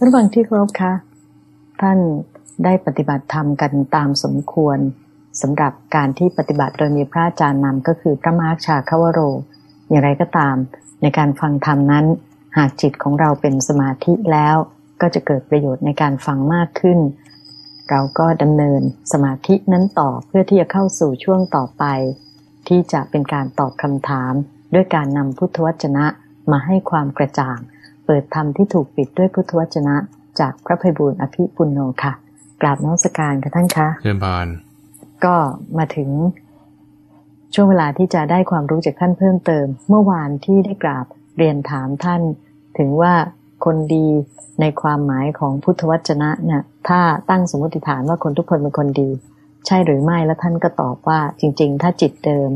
ท่านฟังที่เคารพคะท่านได้ปฏิบัติธรรมกันตามสมควรสำหรับการที่ปฏิบัติโดยมีพระอาจารย์นำก็คือพระมาร์คชาคาวโร อย่างไรก็ตาม ในการฟังธรรมนั้น หากจิตของเราเป็นสมาธิแล้ว ก็จะเกิดประโยชน์ในการฟังมากขึ้น เราก็ดำเนินสมาธินั้นต่อเพื่อที่จะเข้าสู่ช่วงต่อไป ที่จะเป็นการตอบคำถาม ด้วยการนำพุทธวจนะมาให้ความกระจ่าง เปิดธรรมที่ถูกปิดด้วยพุทธวจนะ จากพระภัยบูรณ์อภิปุณโนค่ะ กราบนมัสการค่ะท่านคะเชิญบานก็มาถึงช่วงเวลาที่จะได้ความรู้จากท่านเพิ่มเติม เมื่อวานที่ได้กราบเรียนถามท่าน ถึงว่าคนดีในความหมายของพุทธวจนะเนี่ยถ้าตั้งสมมติฐานว่าคนทุกคนเป็นคนดี ใช่หรือไม่แล้วท่านก็ตอบว่าจริง ๆ ถ้าจิตเดิม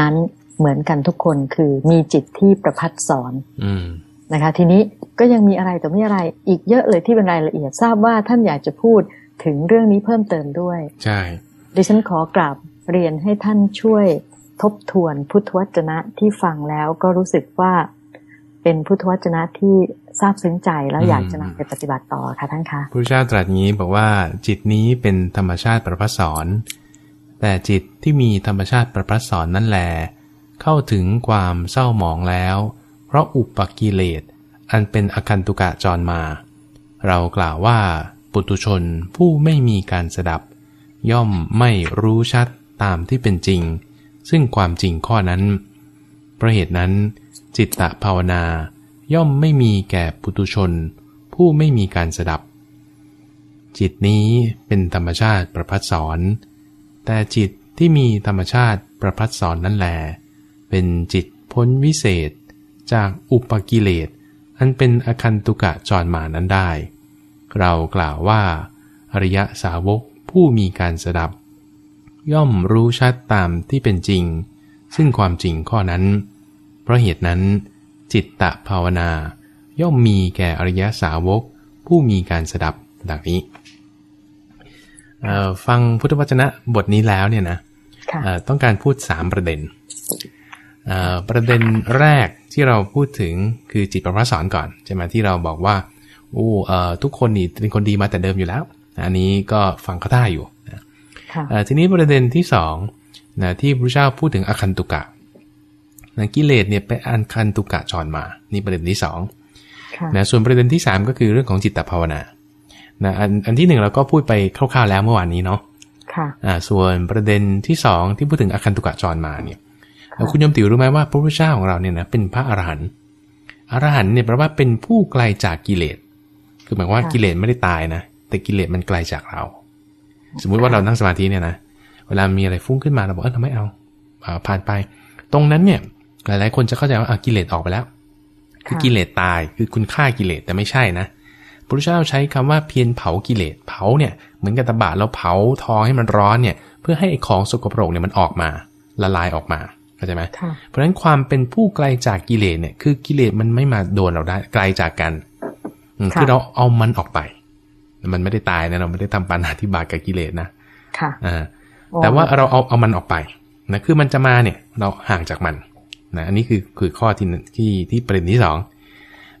นั้นเหมือนกันทุกคนคือมีจิตที่ประพัดสอนอืม นะคะ ทีนี้ก็ยังมีอะไรต่อไม่อะไรอีกเยอะเลยที่เป็นรายละเอียดทราบว่าท่านอยากจะพูดถึงเรื่องนี้เพิ่มเติมด้วย ใช่ดิฉันขอกราบเรียนให้ท่านช่วยทบทวนพุทธวจนะที่ฟังแล้วก็รู้สึกว่าเป็นพุทธวจนะที่ซาบซึ้งใจแล้วอยากจะนำไปปฏิบัติต่อค่ะท่านคะพระพุทธเจ้าตรัสงี้บอกว่าจิตนี้เป็นธรรมชาติประพัสสอนแต่จิตที่มีธรรมชาติประพัสสอนนั่นแหลเข้าถึงความเศร้าหมองแล้วเพ ราะอุปกิเลส อันเป็นอคันตุกะจรมา เรากล่าวว่า ปุตุชนผู้ไม่มีการสดับ ย่อมไม่รู้ชัดตามที่เป็นจริง ซึ่งความจริงข้อนั้น เพราะเหตุนั้น จิตตภาวนา ย่อมไม่มีแก่ปุตุชน ผู้ไม่มีการสดับ จิตนี้เป็นธรรมชาติประพัดสอน แต่จิตที่มีธรรมชาติประพัดสอนนั่นแหลเป็นจิตพ้นวิเศษ จากอุปกิเลส อันเป็นอคันตุกะจรมานั้นได้ เรากล่าวว่า อริยสาวกผู้มีการสดับ ย่อมรู้ชัดตามที่เป็นจริง ซึ่งความจริงข้อนั้น เพราะเหตุนั้น จิตตะภาวนา ย่อมมีแก่อริยสาวก ผู้มีการสดับดังนี้เอ่อฟังพุทธวจนะบทนี้แล้วเนี่ยนะค่ะเอ่อต้องการพูด 3 ประเด็นเอ่อประเด็นแรก ที่เราพูดถึงคือจิตประพัสสอนก่อนใช่ไหมที่เราบอกว่าโอ้เอ่อทุกคนนี่เป็นคนดีมาแต่เดิมอยู่แล้ว อันนี้ก็ฟังเขาท่าอยู่นะค่ะเอ่อทีนี้ประเด็นที่สองนะที่พระเจ้าพูดถึงอคันตุกะนะกิเลสเนี่ยเป็นอันคันตุกะจรมา นี่ประเด็นที่สองค่ะนะส่วนประเด็นที่3ก็คือเรื่องของจิตตภาวนานะอันอันที่หนึ่งเราก็พูดไปคร่าวๆแล้วเมื่อวานนี้เนาะค่ะอ่าส่วนประเด็นที่2ที่พูดถึงอคันตุกะจรมาเนี่ยแล้ว คุณโยมติ๋วรู้ไหมว่าพระพุทธเจ้าของเราเนี่ยนะเป็นพระอรหันต์อรหันต์เนี่ยแปลว่าเป็นผู้ไกลจากกิเลส คือหมายความว่าค่ะกิเลสไม่ได้ตายนะ แต่กิเลสมันไกลจากเรา สมมุติว่าเรานั่งสมาธิเนี่ยนะ เวลามีอะไรฟุ้งขึ้นมาเราบอกเออเราไม่เอาอ่าผ่านไป ตรงนั้นเนี่ย หลายๆ คนจะเข้าใจว่าอะกิเลสออกไปแล้ว คือกิเลสตาย คือคุณฆ่ากิเลสแต่ไม่ใช่นะ พระพุทธเจ้าใช้คำว่าเพียรเผากิเลส เผาเนี่ย เหมือนกับตะบะเราเผาทองให้มันร้อนเนี่ย เพื่อให้ไอ้ของสกปรกเนี่ยมันออกมา ละลายออกมา เข้าใจไหมค่ะเพราะฉะนั้นความเป็นผู้ไกลจากกิเลสเนี่ย คือกิเลสมันไม่มาโดนเราได้ไกลจากกันอืมค่ะคือเราเอามันออกไป มันไม่ได้ตายนะเราไม่ได้ทำปานาธิบาตกับกิเลสนะค่ะอ่าแต่ว่าเราเอาเอามันออกไปนะคือมันจะมาเนี่ย เราห่างจากมันนะอันนี้คือคือข้อที่หนึ่งที่ที่ประเด็นที่สอง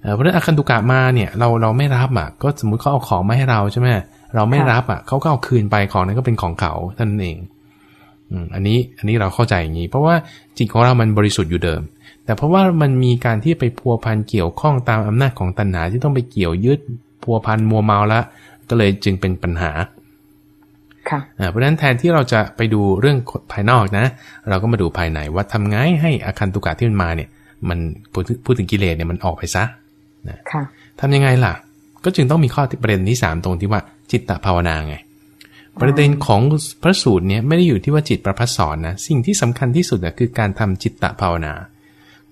เอ่อเพราะฉะนั้นอาคันตุกะมาเนี่ย เราเราไม่รับอะก็สมมุติเขาเอาของมาให้เราใช่ไหมเราไม่ค่ะรับอะเขาก็เอาคืนไปของนั้นก็เป็นของเขาเท่านั้นเอง อืมอันนี้อันนี้เราเข้าใจอย่างนี้ เพราะว่าจิตของเรามันบริสุทธิ์อยู่เดิม แต่เพราะว่ามันมีการที่ไปพัวพันเกี่ยวข้องตามอำนาจของตัณหาที่ต้องไปเกี่ยวยึดพัวพันมัวเมาแล้วก็เลยจึงเป็นปัญหาค่ะอ่าเพราะฉะนั้นแทนที่เราจะไปดูเรื่องภายนอกนะ เราก็มาดูภายในว่าทำไงให้อาคันตุกะที่มันมาเนี่ย มันพูดพูดถึงกิเลสเนี่ยมันออกไปซะค่ะทำยังไงล่ะ ก็จึงต้องมีข้อที่ประเด็นที่สามตรงที่ว่าจิตตภาวนาไง ประเด็นของพระสูตรเนี่ยไม่ได้อยู่ที่ว่าจิตประพัสสอนนะสิ่งที่สำคัญที่สุดนะคือการทำจิตตภาวนา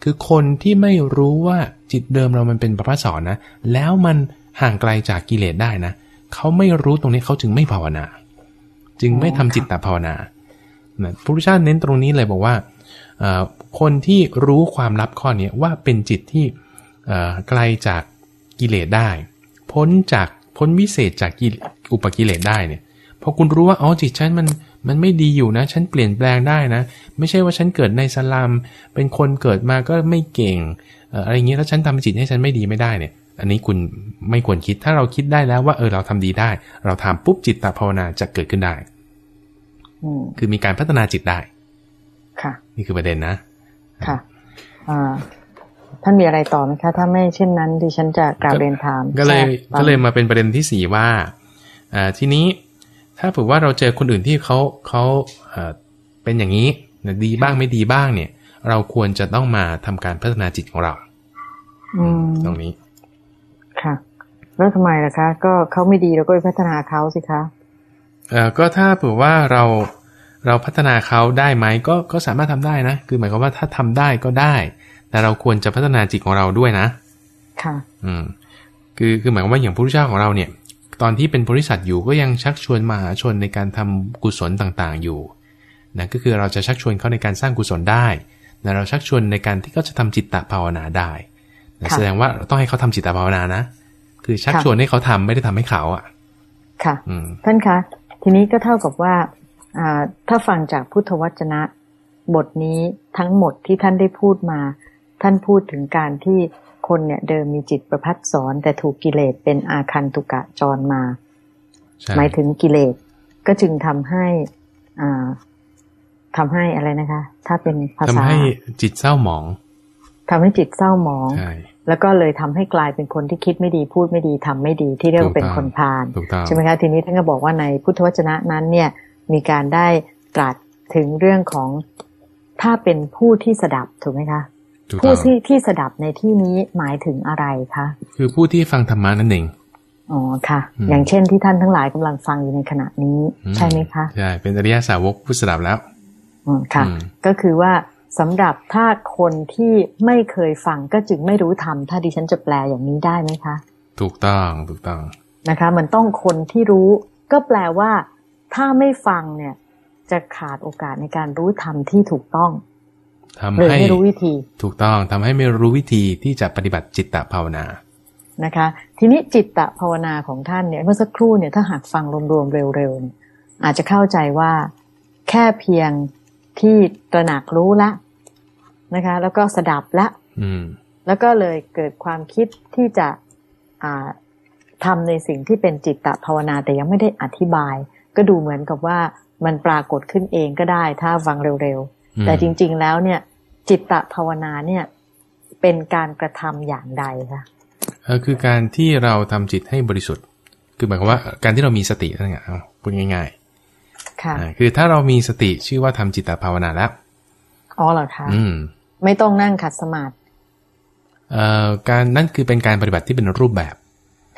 คือคนที่ไม่รู้ว่าจิตเดิมเรามันเป็นประพัสสอนนะแล้วมันห่างไกลจากกิเลสได้นะเขาไม่รู้ตรงนี้เขาจึงไม่ภาวนา จึงไม่ทำจิตตภาวนานะพระพุทธเจ้าเน้นตรงนี้เลยบอกว่าคนที่รู้ความลับข้อนี้ว่าเป็นจิตที่ไกลจากกิเลสได้ พ้นจากพ้นวิเศษจากอุปกิเลสได้เนี่ย พอคุณรู้ว่าอ๋อจิตฉันมันมันไม่ดีอยู่นะ ฉันเปลี่ยนแปลงได้นะ ไม่ใช่ว่าฉันเกิดในสลัม เป็นคนเกิดมาก็ไม่เก่งเอ่ออะไรอย่างนี้แล้วฉันทำจิตให้ฉันไม่ดีไม่ได้เนี่ย อันนี้คุณไม่ควรคิดถ้าเราคิดได้แล้วว่าเออเราทำดีได้ เราทำปุ๊บจิตตภาวนาจะเกิดขึ้นได้อืมคือมีการพัฒนาจิตได้ ค่ะ นี่คือประเด็นนะ ค่ะอ่าท่านมีอะไรต่อไหมคะ ถ้าไม่เช่นนั้นดิฉันจะกราบเรียนถาม ก็เลยแทรก็เลยมาเป็นประเด็นที่สี่ว่าอ่าทีนี้ ถ้าถือว่าเราเจอคนอื่นที่เขาเขาเอ่อเป็นอย่างนี้นะดีบ้างไม่ดีบ้างเนี่ย เราควรจะต้องมาทำการพัฒนาจิตของเราอืมตรงนี้ ค่ะ แล้วทำไมล่ะคะ ก็เขาไม่ดีเราก็ไปพัฒนาเขาสิคะเอ่อก็ถ้าเผื่อว่าเราเราพัฒนาเขาได้ไหมก็ก็สามารถทำได้นะ คือหมายความว่าถ้าทำได้ก็ได้ แต่เราควรจะพัฒนาจิตของเราด้วยนะ ค่ะ อืม คือคือหมายความว่าอย่างพระพุทธเจ้าของเราเนี่ย ตอนที่เป็นบริษัทอยู่ก็ยังชักชวนมหาชนในการทำกุศลต่างๆอยู่นะก็คือเราจะชักชวนเขาในการสร้างกุศลได้นะเราชักชวนในการที่เขาจะทำจิตตภาวนาได้นะค่ะแสดงว่าเราต้องให้เขาทำจิตตภาวนานะ คือชักค่ะชวนให้เขาทำไม่ได้ทำให้เขาอะ ค่ะอืมท่านคะทีนี้ก็เท่ากับว่าอ่าถ้าฟังจากพุทธวจนะ บทนี้ทั้งหมดที่ท่านได้พูดมา ท่านพูดถึงการที่ คนเนี่ยเดิมมีจิตประพัดสอนแต่ถูกกิเลสเป็นอาคันตุกะจรมาใช่หมายถึงกิเลสก็จึงทำให้อ่าทำให้อะไรนะคะ ถ้าเป็นภาทำษาให้จิตเศร้าหมองทำให้จิตเศร้าหมองใช่แล้วก็เลยทำให้กลายเป็นคนที่คิดไม่ดีพูดไม่ดีทำไม่ดีที่เรียกว่าเป็นถูกต้องคนพาลถูกต้องใช่ไหมคะทีนี้ท่านก็บอกว่าในพุทธวจนะนั้นเนี่ยมีการได้ตรัสถึงเรื่องของถ้าเป็นผู้ที่สดับถูกไหมคะถูกต้ ผู้องที่ที่สดับในที่นี้หมายถึงอะไรคะคือผู้ที่ฟังธรรมานั่นเองอ๋อค่ะอืมอย่างเช่นที่ท่านทั้งหลายกำลังฟังอยู่ในขณะนี้อืใช่ไหมคะใช่เป็นอริยสาวกผู้สดับแล้วอืมค่ะอืมก็คือว่าสำหรับถ้าคนที่ไม่เคยฟังก็จึงไม่รู้ธรรมถ้าดิฉันจะแปลอย่างนี้ได้ไหมคะ ถูกต้องถูกต้องนะคะ มันต้องคนที่รู้ ก็แปลว่า ถ้าไม่ฟังเนี่ย จะขาดโอกาสในการรู้ธรรมที่ถูกต้อง ทำหรือให้ไม่รู้วิธี ถูกต้องทำให้ไม่รู้วิธีที่จะปฏิบัติจิตตภาวนานะคะ ทีนี้จิตตภาวนาของท่านเนี่ยเมื่อสักครู่เนี่ยถ้าหากฟังรวมๆเร็วๆเนี่ยอาจจะเข้าใจว่าแค่เพียงที่ตระหนักรู้ละนะคะ แล้วก็สดับละอืมแล้วก็เลยเกิดความคิดที่จะอ่าทำในสิ่งที่เป็นจิตตภาวนาแต่ยังไม่ได้อธิบาย ก็ดูเหมือนกับว่ามันปรากฏขึ้นเองก็ได้ ถ้าฟังเร็วอืมๆ แต่จริง ๆ แล้วเนี่ย จิตตภาวนาเนี่ย เป็นการกระทำอย่างใดคะเออคือการที่เราทำจิตให้บริสุทธิ์ คือหมายความว่า การที่เรามีสตินั่นไงเอาพูดง่ายค่ะๆอ่าคือถ้าเรามีสติชื่อว่าทำจิตตภาวนาแล้วอ๋อเหรอคะอืม ไม่ต้องนั่งขัดสมาธิเอ่อการนั่นคือเป็นการปฏิบัติที่เป็นรูปแบบ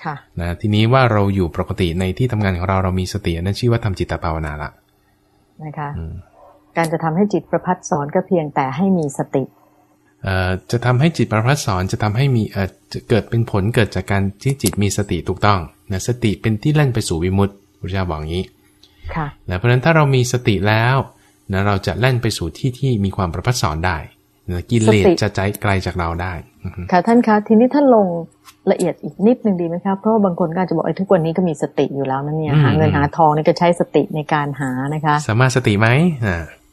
ค่ะนะทีนี้ว่าเราอยู่ปกติในที่ทำงานของเราเรามีสตินั่นชื่อว่าทำจิตตภาวนาละนะคะอืม การจะทำให้จิตประพัดสอนก็เพียงแต่ให้มีสติเอ่อจะทำให้จิตประพัดสอนจะทำให้มีเอ่อจะเกิดเป็นผลเกิดจากการที่จิตมีสติถูกต้องนะสติเป็นที่เล่นไปสู่วิมุตติพระเจ้าบอกอย่างนี้ค่ะนะเพราะฉะนั้นถ้าเรามีสติแล้วนะเราจะแล่นไปสู่ที่ที่มีความประพัดสอนได้นะกิเลสสติจะใจไกลจากเราได้อือฮึค่ะท่านคะทีนี้ถ้าลงละเอียดอีกนิดนึงดีไหมคะเพราะว่าบางคนก็อาจจะบอกไอ้ยทุกวันนี้ก็มีสติอยู่แล้วนั่นเนี่ยหาเงินหาทองนี่ก็ใช้สติในการหานะคะสัมมาสติไหมอ่าอ่าอ่า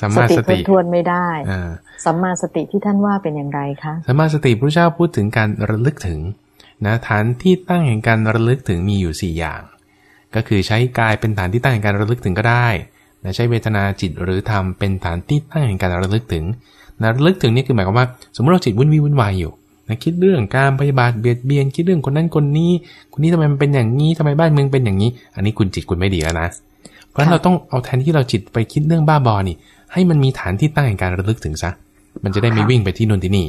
สัมสมาติสเพิ่ติมทวนไม่ได้อ่าสัมมาสติที่ท่านว่าเป็นอย่างไรคะสัมมาสติพระเจ้าพูดถึงการระลึกถึงนะฐานที่ตั้งแห่งการระลึกถึงมีอยู่ 4 อย่าง ก็คือใช้กายเป็นฐานที่ตั้งแห่งการระลึกถึงก็ได้นะใช้เวทนาจิตหรือธรรมเป็นฐานที่ตั้งแห่งการระลึกถึงนะระลึกถึงนี่คือหมายความว่า สมมติเราจิตวุ่นวี่วุ่นวายอยู่นะคิดเรื่องการพยาบาทเบียดเบียนคิดเรื่องคนนั้นคนนี้ คนนี้ทำไมมันเป็นอย่างนี้ทำไมบ้านเมืองเป็นอย่างนี้ อันนี้คุณจิตคุณไม่ดีแล้วนะ เพราะฉะนั้นเราต้องเอาแทนที่เราจิตไปคิดเรื่องบ้าบอนี่ ให้มันมีฐานที่ตั้งแห่งการระลึกถึงซะ มันจะได้ไม่วิ่งไปที่นู่นที่นี่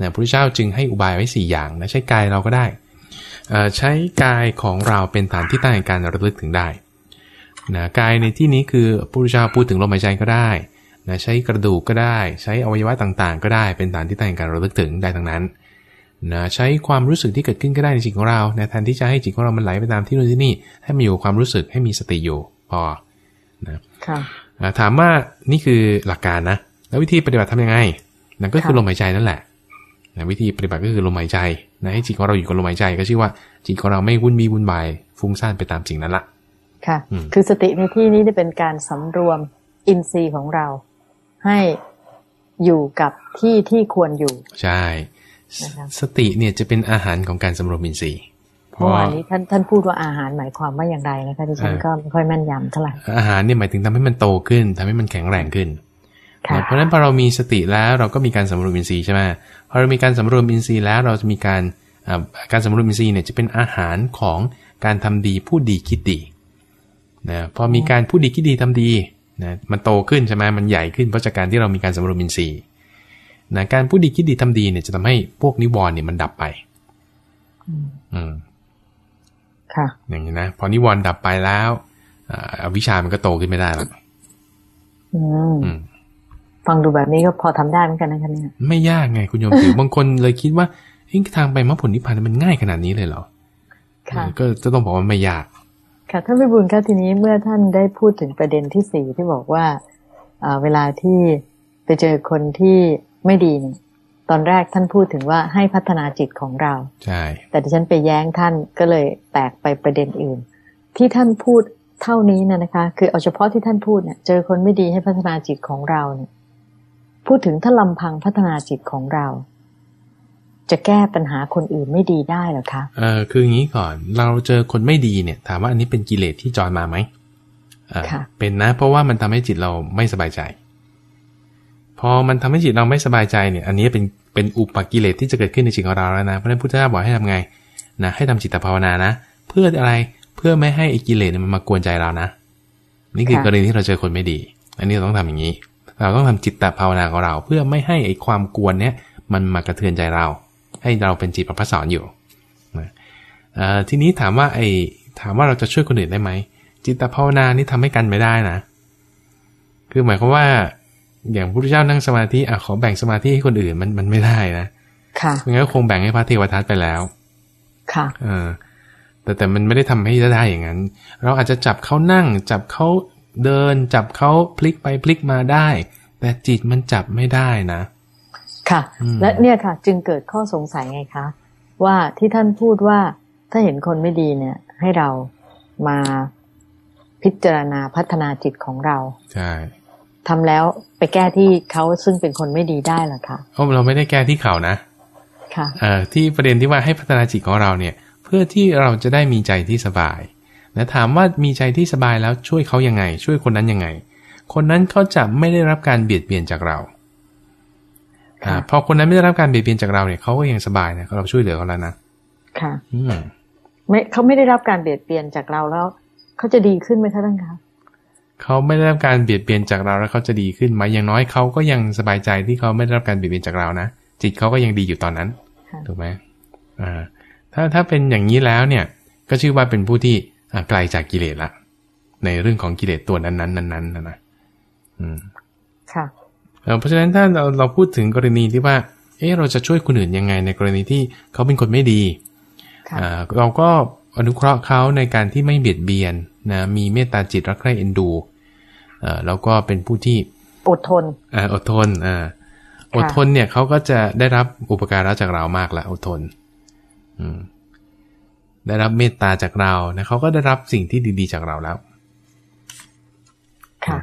นะพระเจ้าจึงให้อุบายไว้ 4 อย่างนะใช้กายเราก็ได้เอ่อใช้กายของเราเป็นฐานที่ตั้งแห่งการระลึกถึงได้นะกายในที่นี้คือพระพุทธเจ้าพูดถึงลมหายใจก็ได้นะใช้กระดูกก็ได้ ใช้อวัยวะต่างๆ ก็ได้เป็นฐานที่ตั้งแห่งการระลึกถึงได้ทั้งนั้นนะใช้ความรู้สึกที่เกิดขึ้นก็ได้ในจิตของเรานะแทนที่จะให้จิตของเรามันไหลไปตามที่นู่นที่นี่ ให้มันอยู่กับความรู้สึกให้มีสติอยู่ พอค่ะอ่าถามว่านี่คือหลักการนะ แล้ววิธีปฏิบัติทำยังไงนั่นก็คือค่ะลมหายใจนั่นแหละนะวิธีปฏิบัติก็คือลมหายใจนะให้จิตของเราอยู่กับลมหายใจก็ชื่อว่าจิตของเราไม่วุ่นวีวุ่นวายฟุ้งซ่านไปตามสิ่งนั้นละค่ะอืมคือสติในที่นี้จะเป็นการสำรวมอินทรีย์ของเรา ให้อยู่กับที่ที่ควรอยู่ ใช่นะคะสติเนี่ยจะเป็นอาหารของการสำรวมอินทรีย์ เพเมื่ราะอวาว่านนี้ท่านท่านพูดว่าอาหารหมายความว่าอย่างไรนะคะที่ฉันอ่าก็ไม่ค่อยแม่นยำเท่าไหร่อาหารเนี่ยหมายถึงทำให้มันโตขึ้นทำให้มันแข็งแรงขึ้นค่ะเพราะฉะนั้นพอเรามีสติแล้วเราก็มีการสำรวมอินทรีย์ใช่ไหมพอเรามีการสำรวมอินทรีย์แล้วเราจะมีการอ่าการสำรวมอินทรีย์เนี่ยจะเป็นอาหารของการทำดีพูดดีคิดดีนะพอมีการพูดดีคิดดีทำดีนะมันโตขึ้นใช่ไหมมันใหญ่ขึ้นเพราะจากการที่เรามีการสำรวมอินทรีย์นะการพูดดีคิดดีทำดีเนี่ยจะทำให้พวกนิวรณ์เนี่ยมันดับไป อืมอืม ค่ะ อย่างนี้นะ พอนิวรณ์ดับไปแล้วอ่าอวิชามันก็โตขึ้นไม่ได้แล้วอืมอืมฟังดูแบบนี้ก็พอทำได้เหมือนกันนะคะเนี่ยไม่ยากไงคุณโยมถือบางคนเลยคิดว่าเอ้ยทางไปมรรคผลนิพพานมันง่ายขนาดนี้เลยเหรอค่ะก็จะต้องบอกว่าไม่ยาก ค่ะท่านพิบูลค่ะทีนี้เมื่อท่านได้พูดถึงประเด็นที่สี่ที่บอกว่าเอ่อเวลาที่ไปเจอคนที่ไม่ดีเนี่ย ตอนแรกท่านพูดถึงว่าให้พัฒนาจิตของเรา ใช่ แต่ดิฉันไปแย้งท่านก็เลยแตกไปประเด็นอื่น ที่ท่านพูดเท่านี้นะนะคะ คือเอาเฉพาะที่ท่านพูดเนี่ยเจอคนไม่ดีให้พัฒนาจิตของเราเนี่ยพูดถึงถ้าลำพังพัฒนาจิตของเรา จะแก้ปัญหาคนอื่นไม่ดีได้เหรอคะเออคืออย่างนี้ก่อนเราเจอคนไม่ดีเนี่ย ถามว่าอันนี้เป็นกิเลสที่จอยมาไหมเออค่ะเป็นนะ เพราะว่ามันทำให้จิตเราไม่สบายใจ พอมันทำให้จิตเราไม่สบายใจเนี่ย อันนี้เป็นเป็นอุปกิเลสที่จะเกิดขึ้นในจิตของเราแล้วนะ เพราะฉะนั้นพุทธเจ้าบอกให้ทำไงนะให้ทำจิตภาวนานะ เพื่ออะไรเพื่อไม่ให้ไอ้กิเลสเนี่ยมันมากวนใจเรานะ นี่คือค่ะกรณีที่เราเจอคนไม่ดี อันนี้เราต้องทำอย่างนี้ เราต้องทำจิตตภาวนาของเรา เพื่อไม่ให้ไอ้ความกวนเนี่ยมันมากระเทือนใจเรา ให้เราเป็นจิตประพัสสอนอยู่นะเอ่อทีนี้ถามว่าไอ้ถามว่าเราจะช่วยคนอื่นได้ไหมจิตภาวนานี่ทำให้กันไม่ได้นะ คือหมายความว่า อย่างพระพุทธเจ้านั่งสมาธิอะขอแบ่งสมาธิให้คนอื่นมันมันไม่ได้นะค่ะไม่งั้นก็คงแบ่งให้พระเทวทัตไปแล้ว ค่ะเออแต่แต่มันไม่ได้ทำให้ได้อย่างนั้น เราอาจจะจับเขานั่ง จับเขาเดิน จับเขาพลิกไปพลิกมาได้ แต่จิตมันจับไม่ได้นะ ค่ะอืมและเนี่ยค่ะ จึงเกิดข้อสงสัยไงคะ ว่าที่ท่านพูดว่าถ้าเห็นคนไม่ดีเนี่ย ให้เรามาพิจารณาพัฒนาจิตของเรา ใช่ ทำแล้วไปแก้ที่เขาซึ่งเป็นคนไม่ดีได้เหรอคะเพราะเราไม่ได้แก้ที่เขานะ ค่ะเอ่อที่ประเด็นที่ว่าให้พัฒนาจิตของเราเนี่ย เพื่อที่เราจะได้มีใจที่สบายนะถามว่ามีใจที่สบายแล้วช่วยเขายังไง ช่วยคนนั้นยังไง คนนั้นเขาจะไม่ได้รับการเบียดเบียนจากเราอ่าค่ะพอคนนั้นไม่ได้รับการเบียดเบียนจากเราเนี่ยเขาก็ยังสบายนะเราช่วยเหลือเขาแล้วนะค่ะ อืมไม่เขาไม่ได้รับการเบียดเบียนจากเราแล้วเขาจะดีขึ้นไหมคะท่านคะ เขาไม่ได้รับการเบียดเบียนจากเราแล้วเขาจะดีขึ้นไหมอย่างน้อยเขาก็ยังสบายใจที่เขาไม่ได้รับการเบียดเบียนจากเรานะจิตเขาก็ยังดีอยู่ตอนนั้นค่ะถูกไหมอ่าถ้าถ้าเป็นอย่างนี้แล้วเนี่ย ก็ชื่อว่าเป็นผู้ที่อ่าไกลจากกิเลสละในเรื่องของกิเลสตัวนั้นๆนั้นๆนะนะอืมค่ะเอ่อเพราะฉะนั้นถ้าเราเราพูดถึงกรณีที่ว่า เอ๊ะเราจะช่วยคนอื่นยังไง ในกรณีที่เขาเป็นคนไม่ดีค่ะอ่าเราก็อนุเคราะห์เขาในการที่ไม่เบียดเบียนนะมีเมตตาจิตรักใคร่เอ็นดูเอ่อ แล้วก็เป็นผู้ที่อดทนอ่าอดทนอ่าอดทนเนี่ยเขาก็จะได้รับอุปการะจากเรามากละอดทน อืม ได้รับเมตตาจากเรานะเขาก็ได้รับสิ่งที่ดี ๆ จากเราแล้ว ค่ะ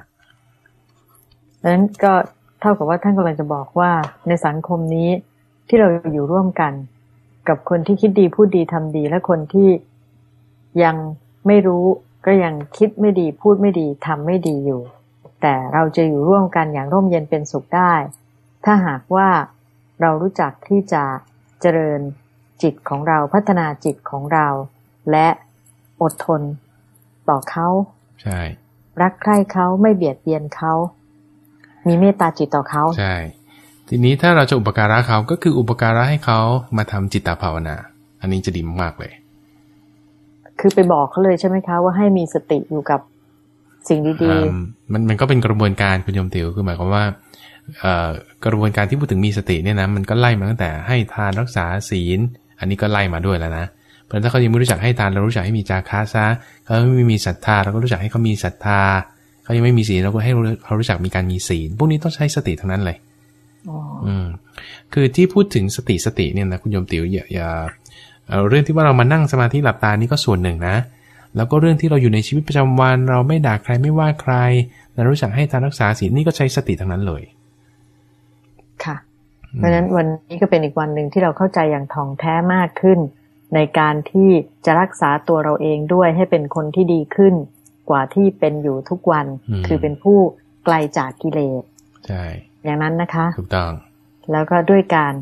ดังนั้นก็เท่ากับว่าท่านกำลังจะบอกว่า ในสังคมนี้ที่เราอยู่ร่วมกัน กับคนที่คิดดีพูดดีทำดี และคนที่ยังไม่รู้ ก็ยังคิดไม่ดีพูดไม่ดีทำไม่ดีอยู่ แต่เราจะอยู่ร่วมกันอย่างร่มเย็นเป็นสุขได้ ถ้าหากว่าเรารู้จักที่จะเจริญจิตของเราพัฒนาจิตของเรา และอดทนต่อเขาใช่ รักใคร่เขาไม่เบียดเบียนเขา มีเมตตาจิตต่อเขาใช่ ทีนี้ถ้าเราจะอุปการะเขาก็คืออุปการะให้เขามาทำจิตตภาวนา อันนี้จะดีมากๆเลย คือไปบอกเขาเลยใช่ไหมคะ ว่าให้มีสติอยู่กับสิ่งดีอ่ามันมันก็เป็นกระบวนการคุณโยมติวคือหมายความว่าเอ่อกระบวนการที่พูดถึงมีสติเนี่ยนะมันก็ไล่มาตั้งแต่ให้ทานรักษาศีล อันนี้ก็ไล่มาด้วยแล้วนะเพราะฉะนั้นถ้าเขายังไม่รู้จักให้ทานเรารู้จักให้มีจาคะซะเขาไม่มีศรัทธาเราก็รู้จักให้เขามีศรัทธาเขายังไม่มีศีลเราก็ให้เขารู้จักมีการมีศีล พวกนี้ต้องใช้สติทั้งนั้นเลยๆอ๋ออืมคือที่พูดถึงสติสติเนี่ยนะคุณโยมติ๋วอย่าอย่า เอ่อเรื่องที่ว่าเรามานั่งสมาธิหลับตานี่ก็ส่วนหนึ่งนะ แล้วก็เรื่องที่เราอยู่ในชีวิตประจำวัน เราไม่ด่าใครไม่ว่าใครเรารู้จักให้ทานรักษาศีลนี่ก็ใช้สติทั้งนั้นเลย ค่ะ เพราะฉะนั้นวันนี้ก็เป็นอีกวันหนึ่งที่เราเข้าใจอย่างท่องแท้มากขึ้น ในการที่จะรักษาตัวเราเองด้วยให้เป็นคนที่ดีขึ้น กว่าที่เป็นอยู่ทุกวัน คือเป็นผู้ไกลจากกิเลสใช่อย่างนั้นนะคะ ถูกต้อง แล้วก็ด้วยการ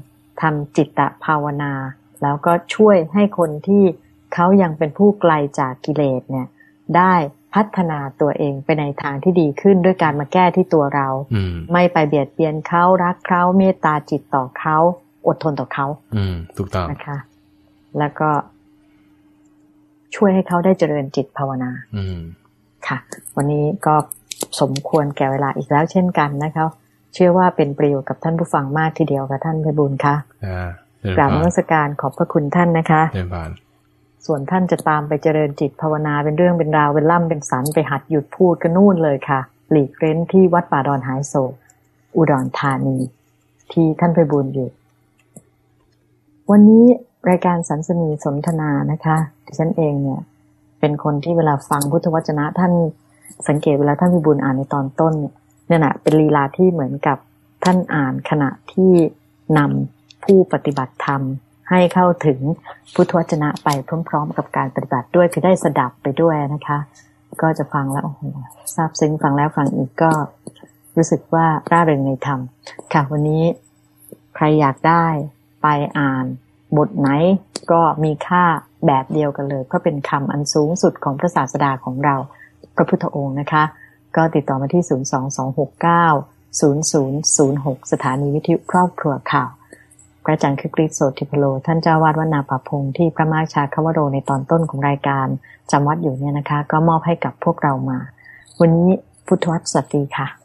ทำจิตตภาวนา แล้วก็ช่วยให้คนที่เขายังเป็นผู้ไกลจากกิเลสเนี่ย ได้พัฒนาตัวเองไปในทางที่ดีขึ้นด้วยการมาแก้ที่ตัวเราอืมไม่ไปเบียดเบียนเขารักเขาเมตตาจิตต่อเขาอดทนต่อเขา อืม ถูกต้องนะคะ แล้วก็ ช่วยให้เขาได้เจริญจิตภาวนา อืม ค่ะ วันนี้ก็สมควรแก่เวลาอีกแล้วเช่นกันนะคะ เชื่อว่าเป็นประโยชน์กับท่านผู้ฟังมากทีเดียวค่ะท่านเพบุญค่ะอ่าเดิน กราบนผ่านมัสการขอบพระคุณท่านนะคะเดินผ่านส่วนท่านจะตามไปเจริญจิตภาวนาเป็นเรื่องเป็นราวเป็นล่ำเป็นสันไปหัดหยุดพูดกันนู่นเลยค่ะ หลีกเร้นที่วัดป่าดอนหายโศก อุดรธานี ที่ท่านไปบุญอยู่ วันนี้รายการสันสนีสนทนานะคะดิฉันเองเนี่ย เป็นคนที่เวลาฟังพุทธวจนะท่านสังเกตเวลาท่านพิบูลอ่านในตอนต้นเนี่ยเนี่ยนะเป็นลีลาที่เหมือนกับท่านอ่านขณะที่นำ ผู้ปฏิบัติธรรม ให้เข้าถึงพุทธวจนะไปพร้อมๆ กับการปฏิบัติด้วยคือได้สดับไปด้วยนะคะ ก็จะฟังแล้วโอ้โหซาบซึ้งฟังแล้วฟังอีกก็รู้สึกว่าร่าเริงในธรรมค่ะ วันนี้ใครอยากได้ไปอ่าน บทไหนก็มีค่าแบบเดียวกันเลย เพราะเป็นคำอันสูงสุดของพระศาสดาของเรา พระพุทธองค์นะคะ ก็ติดต่อมาที่ 022690006 สถานีวิทยุครอบครัวข่าว พระอาจารย์คือกริโสติพโล ท่านเจ้าวาดวัดนาป่าพงที่พระมาชาคาวโรในตอนต้นของรายการจำวัดอยู่เนี่ยนะคะ ก็มอบให้กับพวกเรามา วันนี้พุทธวัตรสวัสดีค่ะ